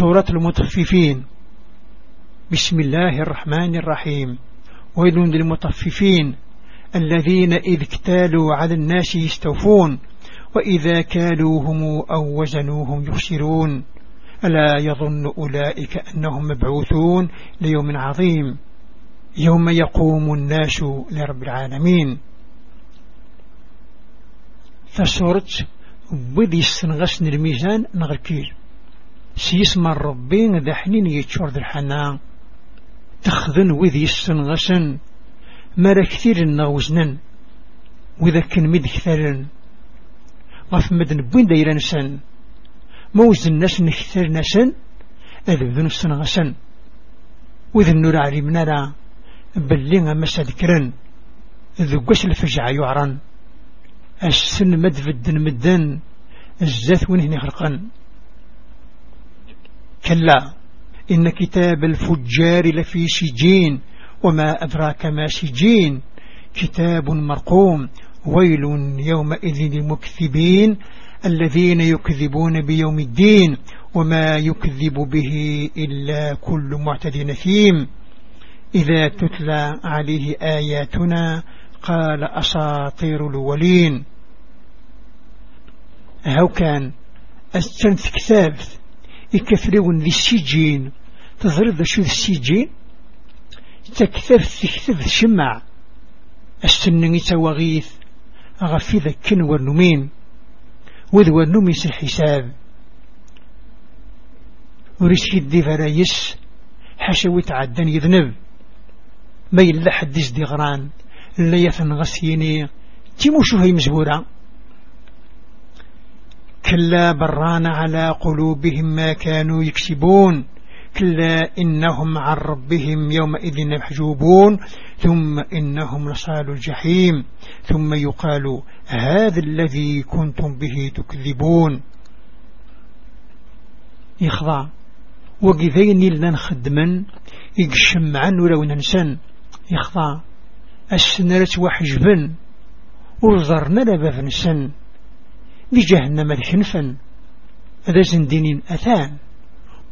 سورة المطففين. بسم الله الرحمن الرحيم. ويل للمطففين الذين إذ اكتالوا على الناس يستوفون وإذا كالوهم أو وزنوهم يخسرون. ألا يظن أولئك أنهم مبعوثون ليوم عظيم يوم يقوم الناس لرب العالمين. فسورة بذي السنغسن الميزان نغركير سيسمى الربين ذا حنين يتشور الحنان تخذن وذي السنغسن مرا كثير النغوزنن وإذا كان مد كثيرا غف مدن بوين دايرا نسان موز الناس نكثر نسان أذبذن السنغسن وإذا النور علمنا لا بلين أما سذكرا ذقش الفجع يعرن. السن مدفدن مدن. الزاث ونهن خرقا كلا إن كتاب الفجار لفي سجين وما أدراك ما سجين. كتاب مرقوم ويل يومئذ للمكذبين الذين يكذبون بيوم الدين وما يكذب به إلا كل معتد نثيم إذا تتلى عليه آياتنا قال أساطير الولين. هو كان؟ السنث كتاب يكفرون ذي السجين. تضرب شو السجين؟ تكثر تكثر شمع السنن يتوغيث أغفي ذكن والنمين وذ والنمي الحساب. ورشي الدي فرايس حشوي تعدن يذنب. ما دي غران. اللي يثن غسيني. تيموشو هي مزبورة؟ كلا بران على قلوبهم ما كانوا يكسبون. كلا إنهم عن ربهم يومئذ محجوبون. ثم إنهم لصال الجحيم. ثم يقال هذا الذي كنتم به تكذبون. يخضع وقذين لنا خدما يقشم عنه لو ننسن. يخضع السنرة وحجبا ورزرنا لباب نسن. بجهنم الحنفا هذا زندين أثان.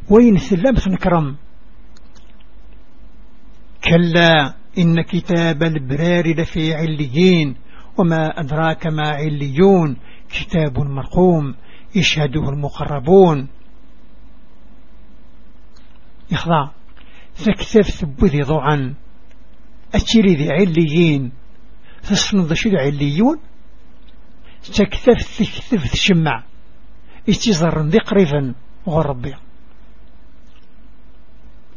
وين ثلمت نكرم كلا إن كتاب البرار لفي عليين وما أدراك ما عليون. كتاب مرقوم يشهده المقربون. يخضع فاكتف ثبذي ضوعا أتري ذي عليين. تصنض شو عليون. تكتف ثكتف تشمع. اتزر ذي قريبا غربي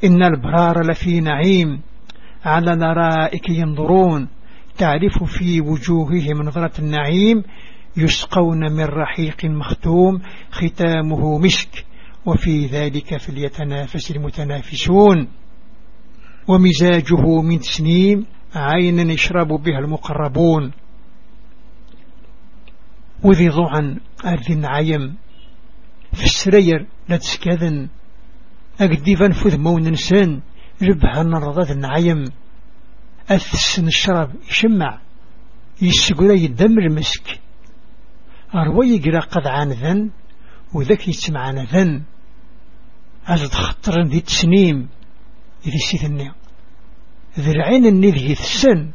إن البرار لفي نعيم. على نرائك ينظرون. تعرف في وجوههم نظرة النعيم. يسقون من رحيق مختوم. ختامه مسك وفي ذلك فليتنافس المتنافسون. ومزاجه من تسنيم عينا يشرب بها المقربون. وذي ضعا أرذ عيم في السرير لا تسكذن أقدي فانفذ مون نسان. ربها نرضى النعيم أثسن الشراب يشمع. يسقل يدم المسك. أروي يقرأ قد عن ذن وذاك عن ذن. أزد خطر ذي تسنيم. إذا سيثني. ذي العين النذي السن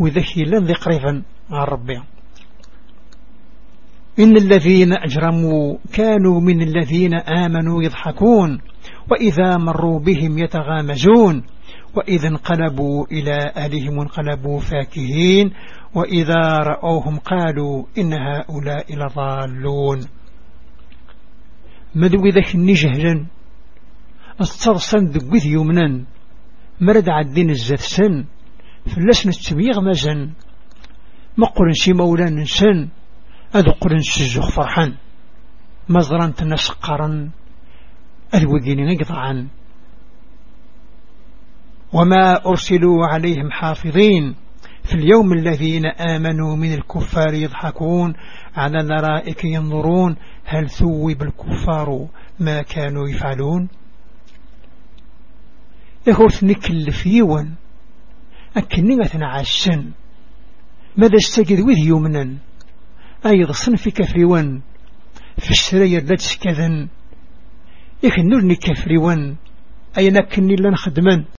وذاك يلان ذي قريبا عن ربي. إن الذين أجرموا كانوا من الذين آمنوا يضحكون وإذا مروا بهم يتغامزون وإذا انقلبوا إلى أهلهم انقلبوا فاكهين وإذا رأوهم قالوا إن هؤلاء لضالون. مدو ذاك النجهلا استرسن ذقذ يمنا مرد عدين الزث سن؟ فلسنا التبيغ مزن مقرن شي مولا سن أذقرن سجخ فرحا مزران تنسقرا أذوقين قطعا وما أرسلوا عليهم حافظين في اليوم الذين آمنوا من الكفار يضحكون على الرائك ينظرون هل ثوب الكفار ما كانوا يفعلون؟ يخوث نكلف يوان أكني عشن ماذا أستجد وذ يمنا أيضا صنف كفريوان. في السرية لا تسكذن إخنور نكفريوان أين كني لن خدمان